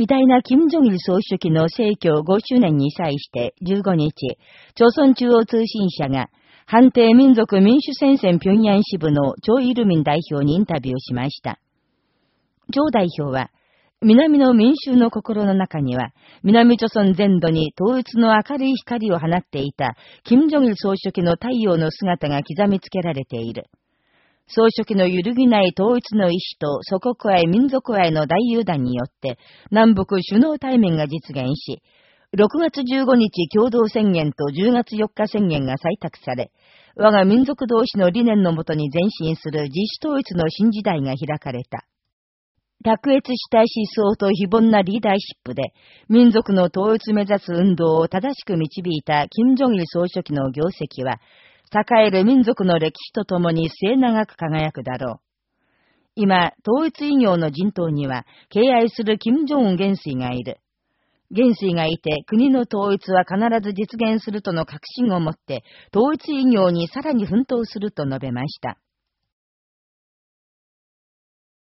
偉大な金正日総書記の逝去5周年に際して15日、朝鮮中央通信社が、判定民族民主戦線平壌支部のチョ・イルミン代表にインタビューしました。チョ代表は、南の民衆の心の中には、南朝鮮全土に統一の明るい光を放っていた、金正日総書記の太陽の姿が刻みつけられている。総書記の揺るぎない統一の意志と祖国愛民族愛の大友団によって、南北首脳対面が実現し、6月15日共同宣言と10月4日宣言が採択され、我が民族同士の理念のもとに前進する自主統一の新時代が開かれた。卓越した思想と非凡なリーダーシップで、民族の統一目指す運動を正しく導いた金正日総書記の業績は、栄える民族の歴史とともに末長く輝くだろう。今、統一医業の人頭には、敬愛する金正恩元帥がいる。元帥がいて、国の統一は必ず実現するとの確信を持って、統一医業にさらに奮闘すると述べました。